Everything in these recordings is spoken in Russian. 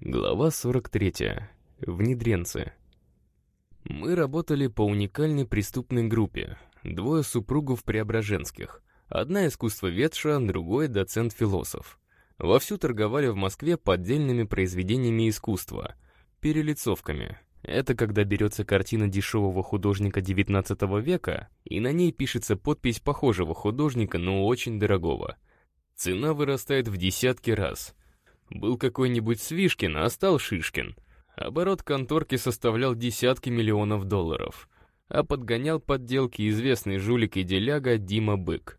Глава 43. Внедренцы. Мы работали по уникальной преступной группе. Двое супругов Преображенских. Одна искусствоведша, другой доцент-философ. Вовсю торговали в Москве поддельными произведениями искусства, перелицовками. Это когда берется картина дешевого художника XIX века, и на ней пишется подпись похожего художника, но очень дорогого. Цена вырастает в десятки раз — был какой-нибудь Свишкин, а стал Шишкин. Оборот конторки составлял десятки миллионов долларов. А подгонял подделки известный жулик и деляга Дима Бык.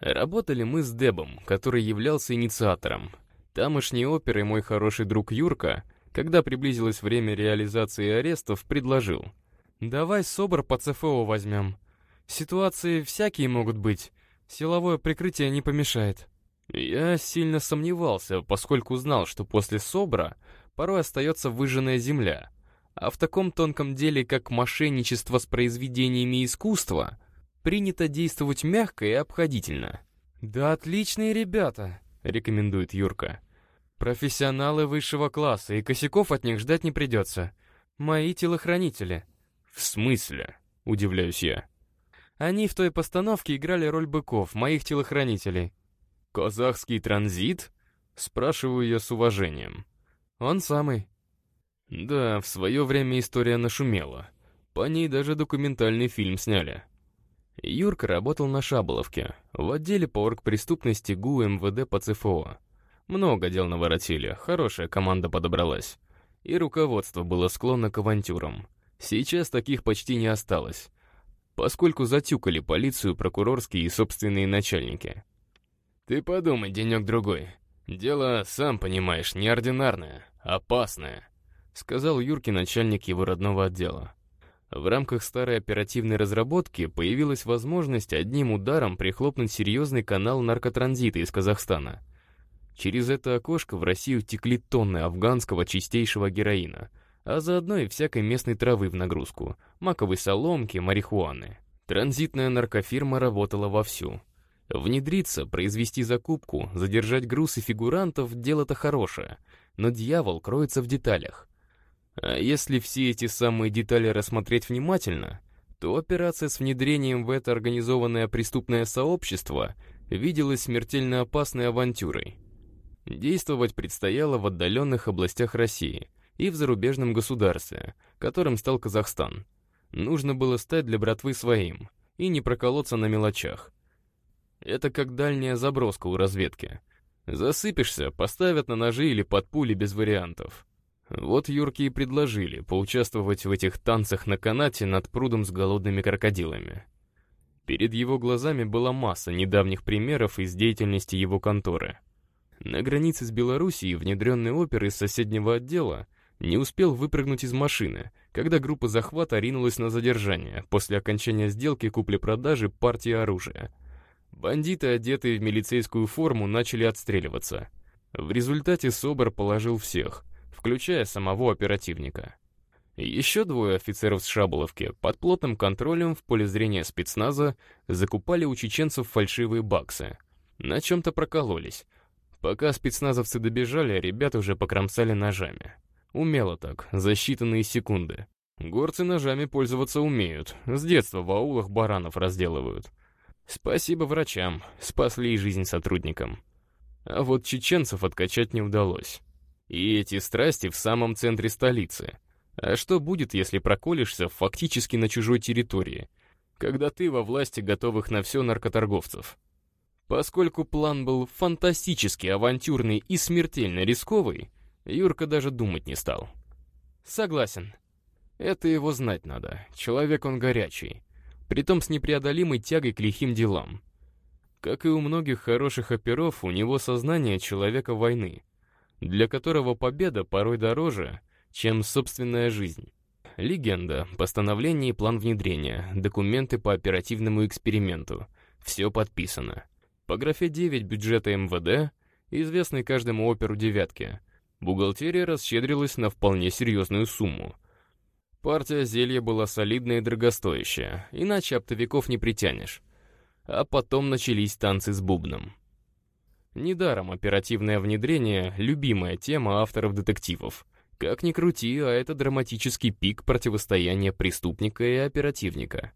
Работали мы с Дебом, который являлся инициатором. Тамошний оперы мой хороший друг Юрка, когда приблизилось время реализации арестов, предложил. «Давай СОБР по ЦФО возьмем. Ситуации всякие могут быть. Силовое прикрытие не помешает». Я сильно сомневался, поскольку знал, что после СОБРа порой остается выжженная земля, а в таком тонком деле, как мошенничество с произведениями искусства, принято действовать мягко и обходительно. «Да отличные ребята», — рекомендует Юрка. «Профессионалы высшего класса, и косяков от них ждать не придется. Мои телохранители». «В смысле?» — удивляюсь я. Они в той постановке играли роль быков, моих телохранителей. «Казахский транзит?» — спрашиваю я с уважением. «Он самый». Да, в свое время история нашумела. По ней даже документальный фильм сняли. Юрка работал на Шаболовке, в отделе по оргпреступности ГУ МВД по ЦФО. Много дел наворотили, хорошая команда подобралась. И руководство было склонно к авантюрам. Сейчас таких почти не осталось, поскольку затюкали полицию, прокурорские и собственные начальники. Ты подумай денек-другой. Дело, сам понимаешь, неординарное, опасное», — сказал Юрки начальник его родного отдела. В рамках старой оперативной разработки появилась возможность одним ударом прихлопнуть серьезный канал наркотранзита из Казахстана. Через это окошко в Россию текли тонны афганского чистейшего героина, а заодно и всякой местной травы в нагрузку, маковой соломки, марихуаны. Транзитная наркофирма работала вовсю. Внедриться, произвести закупку, задержать груз и фигурантов — дело-то хорошее, но дьявол кроется в деталях. А если все эти самые детали рассмотреть внимательно, то операция с внедрением в это организованное преступное сообщество виделась смертельно опасной авантюрой. Действовать предстояло в отдаленных областях России и в зарубежном государстве, которым стал Казахстан. Нужно было стать для братвы своим и не проколоться на мелочах. Это как дальняя заброска у разведки. Засыпешься, поставят на ножи или под пули без вариантов. Вот Юрке и предложили поучаствовать в этих танцах на канате над прудом с голодными крокодилами. Перед его глазами была масса недавних примеров из деятельности его конторы. На границе с Белоруссией внедренный опер из соседнего отдела не успел выпрыгнуть из машины, когда группа захвата ринулась на задержание после окончания сделки купли-продажи партии оружия — Бандиты, одетые в милицейскую форму, начали отстреливаться. В результате СОБР положил всех, включая самого оперативника. Еще двое офицеров с Шаболовки под плотным контролем в поле зрения спецназа закупали у чеченцев фальшивые баксы. На чем-то прокололись. Пока спецназовцы добежали, ребят уже покромсали ножами. Умело так, за считанные секунды. Горцы ножами пользоваться умеют, с детства в аулах баранов разделывают. Спасибо врачам, спасли жизнь сотрудникам. А вот чеченцев откачать не удалось. И эти страсти в самом центре столицы. А что будет, если проколешься фактически на чужой территории, когда ты во власти готовых на все наркоторговцев? Поскольку план был фантастически авантюрный и смертельно рисковый, Юрка даже думать не стал. Согласен. Это его знать надо. Человек он горячий притом с непреодолимой тягой к лихим делам. Как и у многих хороших оперов, у него сознание человека войны, для которого победа порой дороже, чем собственная жизнь. Легенда, постановление и план внедрения, документы по оперативному эксперименту. Все подписано. По графе 9 бюджета МВД, известной каждому оперу девятки, бухгалтерия расщедрилась на вполне серьезную сумму — Партия зелья была солидная и дорогостоящая, иначе оптовиков не притянешь. А потом начались танцы с бубном. Недаром оперативное внедрение — любимая тема авторов детективов. Как ни крути, а это драматический пик противостояния преступника и оперативника.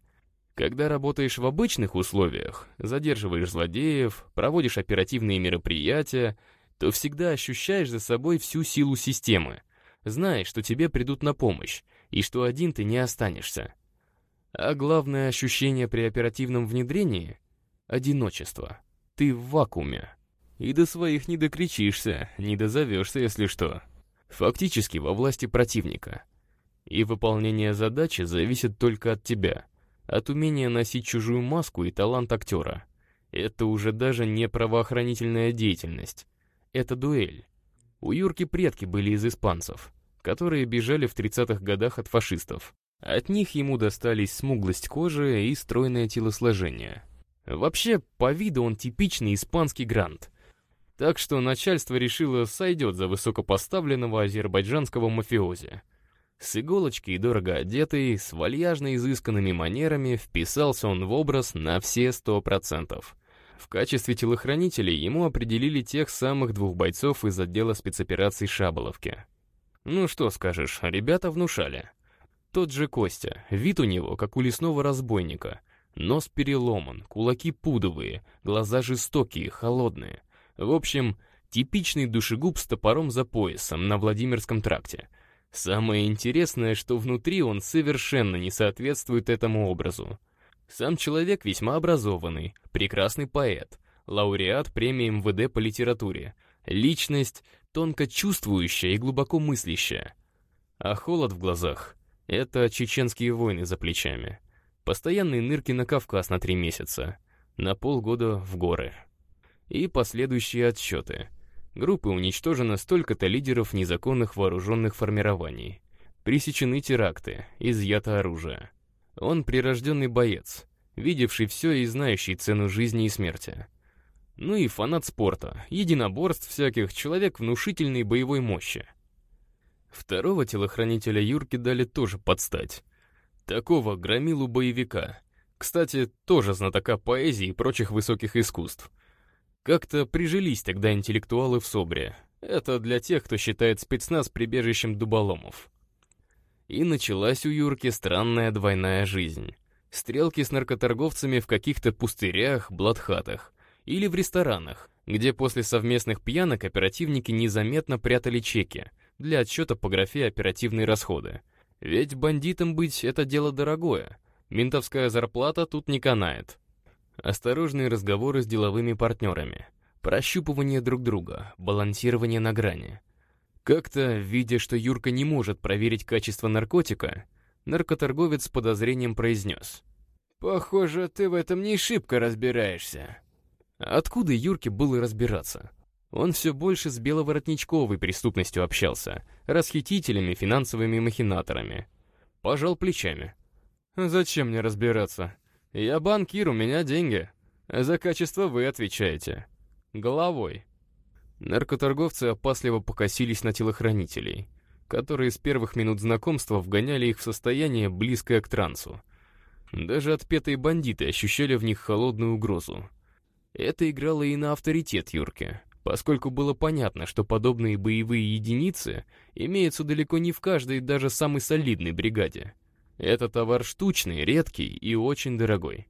Когда работаешь в обычных условиях, задерживаешь злодеев, проводишь оперативные мероприятия, то всегда ощущаешь за собой всю силу системы. Знаешь, что тебе придут на помощь, и что один ты не останешься. А главное ощущение при оперативном внедрении — одиночество. Ты в вакууме. И до своих не докричишься, не дозовешься, если что. Фактически во власти противника. И выполнение задачи зависит только от тебя, от умения носить чужую маску и талант актера. Это уже даже не правоохранительная деятельность. Это дуэль. У Юрки предки были из испанцев, которые бежали в 30-х годах от фашистов. От них ему достались смуглость кожи и стройное телосложение. Вообще, по виду он типичный испанский грант — так что начальство решило, сойдет за высокопоставленного азербайджанского мафиози. С иголочки и дорого одетый, с вальяжно изысканными манерами вписался он в образ на все сто процентов. В качестве телохранителей ему определили тех самых двух бойцов из отдела спецопераций Шаболовки. Ну что скажешь, ребята внушали. Тот же Костя, вид у него, как у лесного разбойника. Нос переломан, кулаки пудовые, глаза жестокие, холодные. В общем, типичный душегуб с топором за поясом на Владимирском тракте. Самое интересное, что внутри он совершенно не соответствует этому образу. Сам человек весьма образованный, прекрасный поэт, лауреат премии МВД по литературе, личность тонко чувствующая и глубоко мыслящая. А холод в глазах — это чеченские войны за плечами. Постоянные нырки на Кавказ на три месяца, на полгода в горы и последующие отсчеты. Группы уничтожено столько-то лидеров незаконных вооруженных формирований. Пресечены теракты, изъято оружие. Он прирожденный боец, видевший все и знающий цену жизни и смерти. Ну и фанат спорта, единоборств всяких, человек внушительной боевой мощи. Второго телохранителя Юрки дали тоже подстать. Такого громилу боевика. Кстати, тоже знатока поэзии и прочих высоких искусств. Как-то прижились тогда интеллектуалы в Собре. Это для тех, кто считает спецназ прибежищем дуболомов. И началась у Юрки странная двойная жизнь. Стрелки с наркоторговцами в каких-то пустырях, блатхатах. Или в ресторанах, где после совместных пьянок оперативники незаметно прятали чеки для отчета по графе «Оперативные расходы». Ведь бандитам быть — это дело дорогое. Ментовская зарплата тут не канает. Осторожные разговоры с деловыми партнерами, прощупывание друг друга, балансирование на грани. Как-то, видя, что Юрка не может проверить качество наркотика, наркоторговец с подозрением произнес. «Похоже, ты в этом не шибко разбираешься». Откуда Юрке было разбираться? Он все больше с беловоротничковой преступностью общался, расхитителями, финансовыми махинаторами. Пожал плечами. «Зачем мне разбираться? «Я банкир, у меня деньги. За качество вы отвечаете. Головой». Наркоторговцы опасливо покосились на телохранителей, которые с первых минут знакомства вгоняли их в состояние, близкое к трансу. Даже отпетые бандиты ощущали в них холодную угрозу. Это играло и на авторитет Юрки, поскольку было понятно, что подобные боевые единицы имеются далеко не в каждой даже самой солидной бригаде. Это товар штучный, редкий и очень дорогой.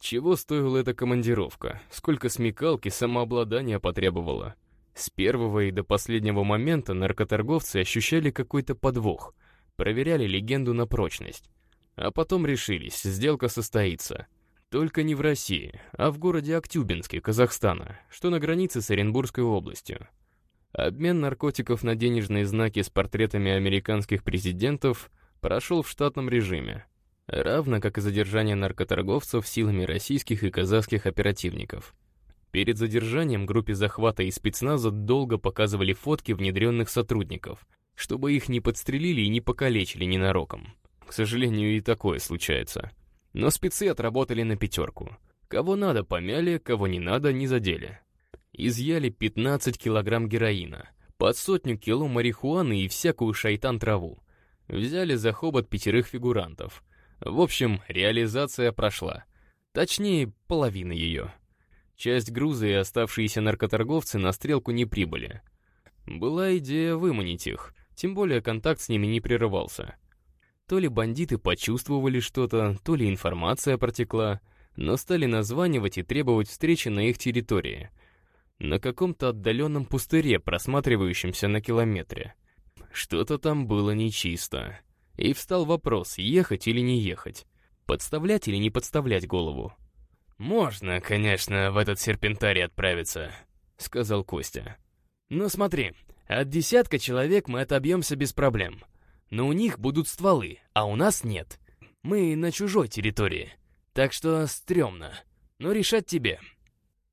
Чего стоила эта командировка? Сколько смекалки, самообладания потребовала? С первого и до последнего момента наркоторговцы ощущали какой-то подвох, проверяли легенду на прочность. А потом решились, сделка состоится. Только не в России, а в городе Актюбинске, Казахстана, что на границе с Оренбургской областью. Обмен наркотиков на денежные знаки с портретами американских президентов прошел в штатном режиме, равно как и задержание наркоторговцев силами российских и казахских оперативников. Перед задержанием группе захвата и спецназа долго показывали фотки внедренных сотрудников, чтобы их не подстрелили и не покалечили ненароком. К сожалению, и такое случается. Но спецы отработали на пятерку. Кого надо помяли, кого не надо не задели. Изъяли 15 килограмм героина, под сотню кило марихуаны и всякую шайтан-траву. Взяли за хобот пятерых фигурантов. В общем, реализация прошла. Точнее, половина ее. Часть груза и оставшиеся наркоторговцы на стрелку не прибыли. Была идея выманить их, тем более контакт с ними не прерывался. То ли бандиты почувствовали что-то, то ли информация протекла, но стали названивать и требовать встречи на их территории. На каком-то отдаленном пустыре, просматривающемся на километре. Что-то там было нечисто. И встал вопрос, ехать или не ехать. Подставлять или не подставлять голову. «Можно, конечно, в этот серпентарий отправиться», — сказал Костя. «Но смотри, от десятка человек мы отобьемся без проблем. Но у них будут стволы, а у нас нет. Мы на чужой территории. Так что стрёмно. Но решать тебе».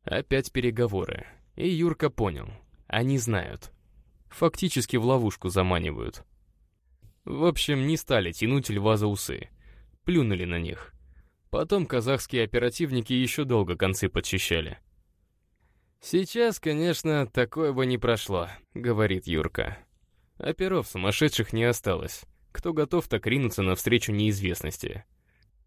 Опять переговоры. И Юрка понял. Они знают. Фактически в ловушку заманивают. В общем, не стали тянуть льва за усы. Плюнули на них. Потом казахские оперативники еще долго концы подчищали. «Сейчас, конечно, такое бы не прошло», — говорит Юрка. Оперов сумасшедших не осталось. Кто готов так ринуться навстречу неизвестности?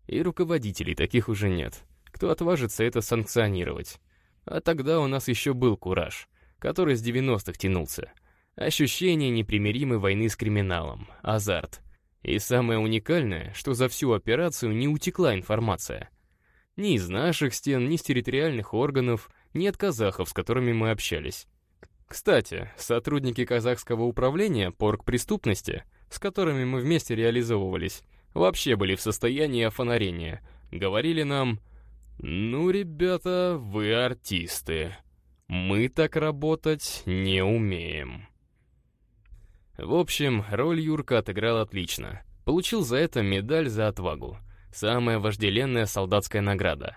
И руководителей таких уже нет. Кто отважится это санкционировать? А тогда у нас еще был кураж, который с 90-х тянулся. Ощущение непримиримой войны с криминалом, азарт. И самое уникальное, что за всю операцию не утекла информация. Ни из наших стен, ни с территориальных органов, ни от казахов, с которыми мы общались. Кстати, сотрудники казахского управления по преступности, с которыми мы вместе реализовывались, вообще были в состоянии офонарения. Говорили нам, «Ну, ребята, вы артисты. Мы так работать не умеем». В общем, роль Юрка отыграл отлично. Получил за это медаль за отвагу. Самая вожделенная солдатская награда.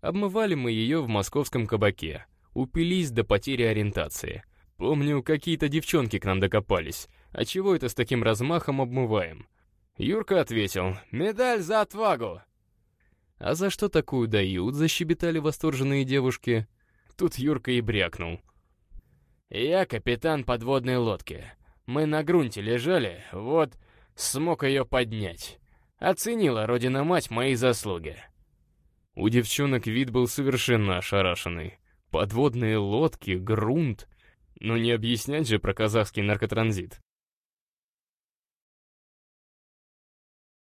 Обмывали мы ее в московском кабаке. Упились до потери ориентации. Помню, какие-то девчонки к нам докопались. А чего это с таким размахом обмываем? Юрка ответил, «Медаль за отвагу!» «А за что такую дают?» — защебетали восторженные девушки. Тут Юрка и брякнул. «Я капитан подводной лодки. Мы на грунте лежали, вот смог ее поднять. Оценила Родина-мать мои заслуги». У девчонок вид был совершенно ошарашенный. Подводные лодки, грунт. Но не объяснять же про казахский наркотранзит.